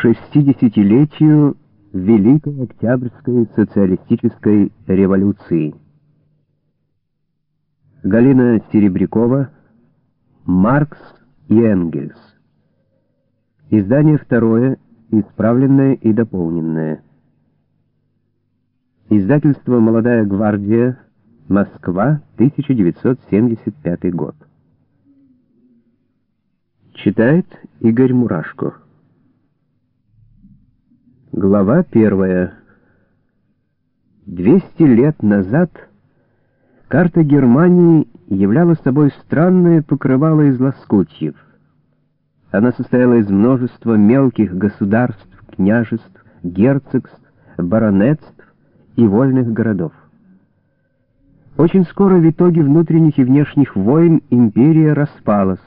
шестидесятилетию Великой Октябрьской социалистической революции. Галина Серебрякова, Маркс и Энгельс. Издание второе, исправленное и дополненное. Издательство «Молодая гвардия», Москва, 1975 год. Читает Игорь Мурашко. Глава первая. Двести лет назад карта Германии являла собой странное покрывало из лоскутьев. Она состояла из множества мелких государств, княжеств, герцогств, баронетств и вольных городов. Очень скоро в итоге внутренних и внешних войн империя распалась.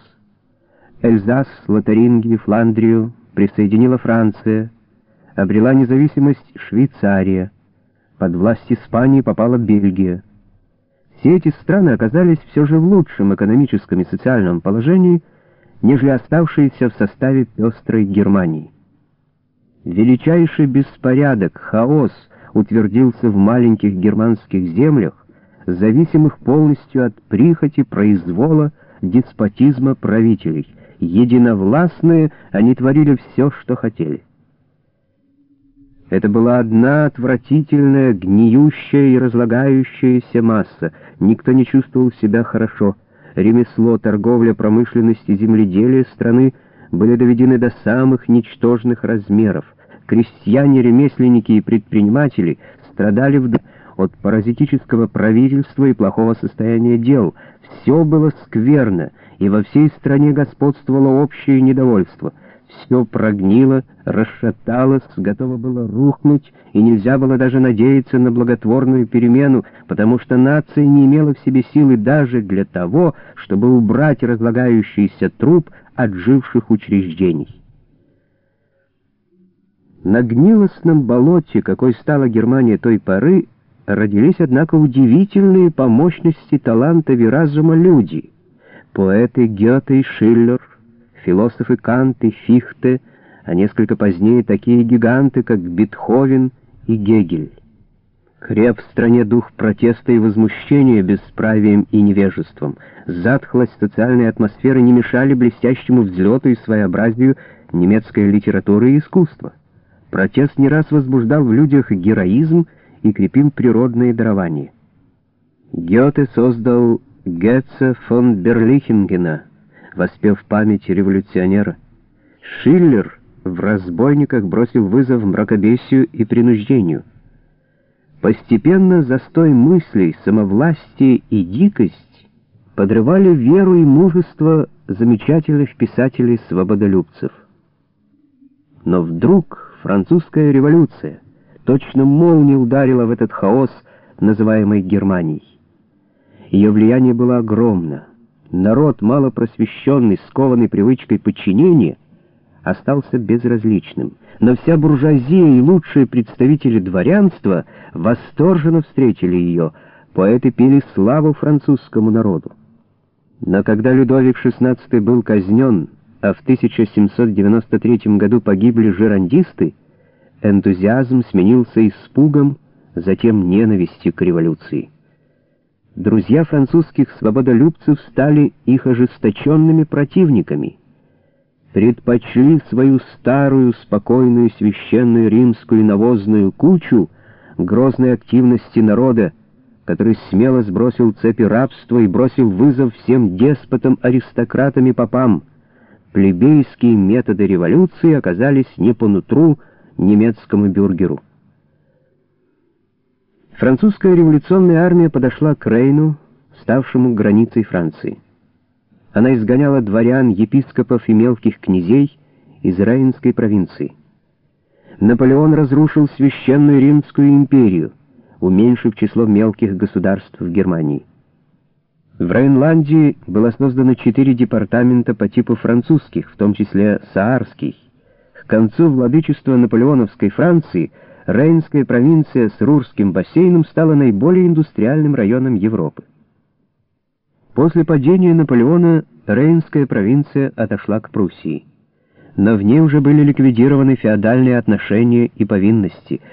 Эльзас, Лотарингию, Фландрию присоединила Франция — обрела независимость Швейцария, под власть Испании попала Бельгия. Все эти страны оказались все же в лучшем экономическом и социальном положении, нежели оставшиеся в составе пестрой Германии. Величайший беспорядок, хаос утвердился в маленьких германских землях, зависимых полностью от прихоти, произвола, деспотизма правителей. Единовластные они творили все, что хотели. Это была одна отвратительная, гниющая и разлагающаяся масса. Никто не чувствовал себя хорошо. Ремесло, торговля, промышленность и земледелие страны были доведены до самых ничтожных размеров. Крестьяне, ремесленники и предприниматели страдали от паразитического правительства и плохого состояния дел. Все было скверно, и во всей стране господствовало общее недовольство — все прогнило, расшаталось, готово было рухнуть, и нельзя было даже надеяться на благотворную перемену, потому что нация не имела в себе силы даже для того, чтобы убрать разлагающийся труп от живших учреждений. На гнилостном болоте, какой стала Германия той поры, родились, однако, удивительные по мощности таланта и разума люди — поэты Гёте и Шиллер, философы Кант и Фихте, а несколько позднее такие гиганты, как Бетховен и Гегель. Креп в стране дух протеста и возмущения бесправием и невежеством. Затхлость социальной атмосферы не мешали блестящему взлету и своеобразию немецкой литературы и искусства. Протест не раз возбуждал в людях героизм и крепил природные дарования. Гёте создал Гетца фон Берлихингена — воспев память революционера. Шиллер в «Разбойниках» бросил вызов мракобесию и принуждению. Постепенно застой мыслей, самовластие и дикость подрывали веру и мужество замечательных писателей-свободолюбцев. Но вдруг французская революция точно молния ударила в этот хаос, называемый Германией. Ее влияние было огромно. Народ, малопросвещенный, скованный привычкой подчинения, остался безразличным. Но вся буржуазия и лучшие представители дворянства восторженно встретили ее. Поэты пели славу французскому народу. Но когда Людовик XVI был казнен, а в 1793 году погибли жерандисты, энтузиазм сменился испугом, затем ненавистью к революции друзья французских свободолюбцев стали их ожесточенными противниками, предпочли свою старую, спокойную, священную римскую навозную кучу грозной активности народа, который смело сбросил цепи рабства и бросил вызов всем деспотам, аристократам и попам. Плебейские методы революции оказались не по нутру немецкому бюргеру. Французская революционная армия подошла к Рейну, ставшему границей Франции. Она изгоняла дворян, епископов и мелких князей из Рейнской провинции. Наполеон разрушил священную Римскую империю, уменьшив число мелких государств в Германии. В Рейнландии было создано четыре департамента по типу французских, в том числе Саарский. К концу владычества наполеоновской Франции – Рейнская провинция с Рурским бассейном стала наиболее индустриальным районом Европы. После падения Наполеона Рейнская провинция отошла к Пруссии. но в ней уже были ликвидированы феодальные отношения и повинности.